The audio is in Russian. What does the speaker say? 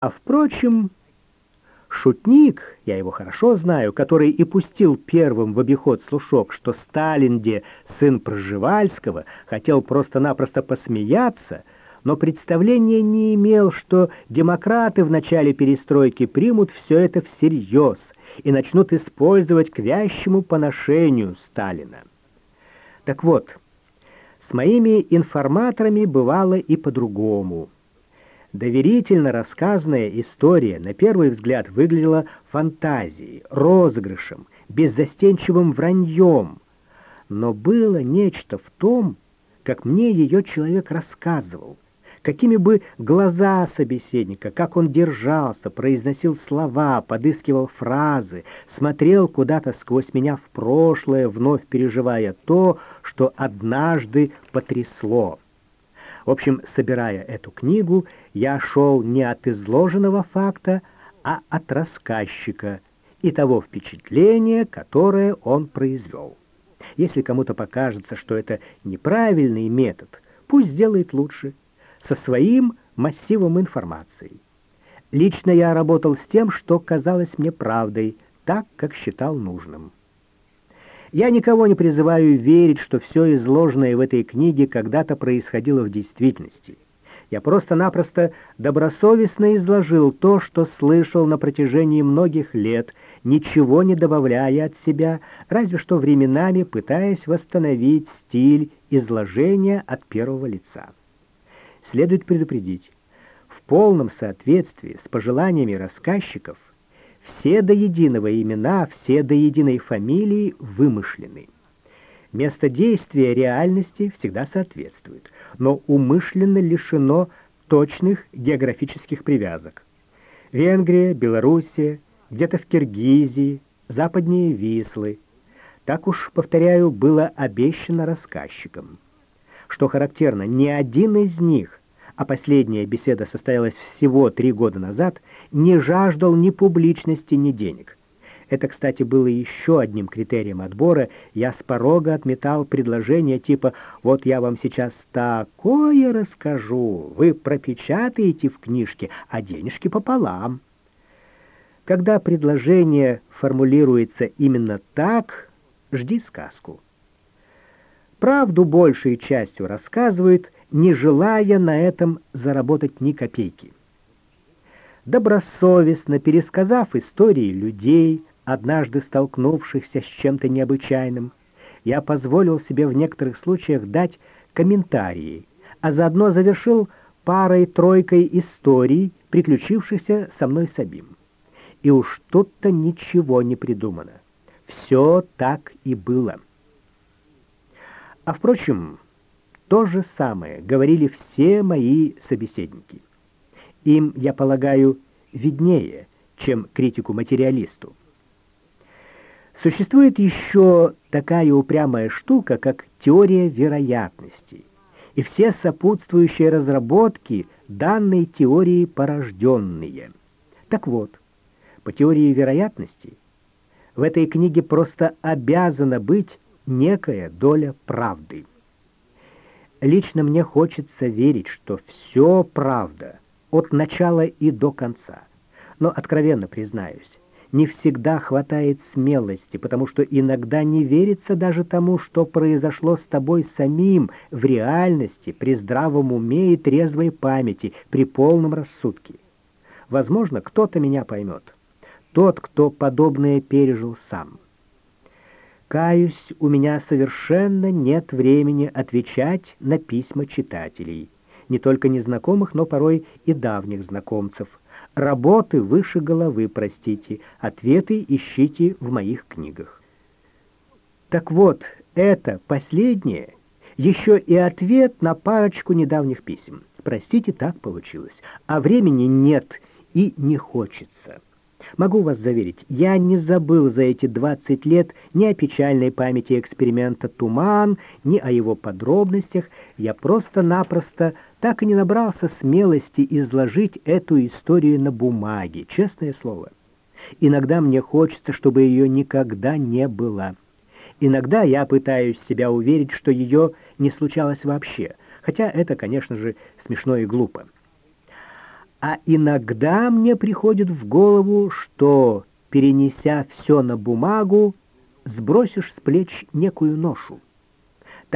А впрочем, шутник, я его хорошо знаю, который и пустил первым в обиход слушок, что Сталинде, сын Пржевальского, хотел просто-напросто посмеяться, но представления не имел, что демократы в начале перестройки примут все это всерьез и начнут использовать к вящему поношению Сталина. Так вот, с моими информаторами бывало и по-другому. Доверительно рассказанная история на первый взгляд выглядела фантазией, розыгрышем, беззастенчивым враньем. Но было нечто в том, как мне ее человек рассказывал — какими бы глаза собеседника, как он держался, произносил слова, подыскивал фразы, смотрел куда-то сквозь меня в прошлое, вновь переживая то, что однажды потрясло. В общем, собирая эту книгу, я шел не от изложенного факта, а от рассказчика и того впечатления, которое он произвел. Если кому-то покажется, что это неправильный метод, пусть сделает лучше — со своим массивом информации. Лично я работал с тем, что казалось мне правдой, так, как считал нужным. Я никого не призываю верить, что все изложенное в этой книге когда-то происходило в действительности. Я просто-напросто добросовестно изложил то, что слышал на протяжении многих лет, ничего не добавляя от себя, разве что временами пытаясь восстановить стиль изложения от первого лица следует предупредить, в полном соответствии с пожеланиями рассказчиков все до единого имена, все до единой фамилии вымышлены. Место действия реальности всегда соответствует, но умышленно лишено точных географических привязок. Венгрия, Белоруссия, где-то в Киргизии, западнее Вислы. Так уж, повторяю, было обещано рассказчикам. Что характерно, ни один из них а последняя беседа состоялась всего три года назад, не жаждал ни публичности, ни денег. Это, кстати, было еще одним критерием отбора. Я с порога отметал предложение типа «Вот я вам сейчас такое расскажу, вы пропечатаете в книжке, а денежки пополам». Когда предложение формулируется именно так, жди сказку. Правду большей частью рассказывает не желая на этом заработать ни копейки. Добросовестно пересказав истории людей, однажды столкнувшихся с чем-то необычайным, я позволил себе в некоторых случаях дать комментарии, а заодно завершил парой-тройкой историй, приключившихся со мной самим. И уж тут-то ничего не придумано. Все так и было. А впрочем, то же самое говорили все мои собеседники. Им, я полагаю, виднее, чем критику-материалисту. Существует еще такая упрямая штука, как теория вероятностей, и все сопутствующие разработки данной теории порожденные. Так вот, по теории вероятностей в этой книге просто обязана быть некая доля правды. Лично мне хочется верить, что все правда, от начала и до конца. Но, откровенно признаюсь, не всегда хватает смелости, потому что иногда не верится даже тому, что произошло с тобой самим в реальности, при здравом уме и трезвой памяти, при полном рассудке. Возможно, кто-то меня поймет. Тот, кто подобное пережил сам. Каюсь, у меня совершенно нет времени отвечать на письма читателей, не только незнакомых, но порой и давних знакомцев. Работы выше головы, простите, ответы ищите в моих книгах. Так вот, это последнее еще и ответ на парочку недавних писем. Простите, так получилось. А времени нет и не хочется. Могу вас заверить, я не забыл за эти 20 лет ни о печальной памяти эксперимента «Туман», ни о его подробностях. Я просто-напросто так и не набрался смелости изложить эту историю на бумаге, честное слово. Иногда мне хочется, чтобы ее никогда не было. Иногда я пытаюсь себя уверить, что ее не случалось вообще, хотя это, конечно же, смешно и глупо. А иногда мне приходит в голову, что, перенеся все на бумагу, сбросишь с плеч некую ношу.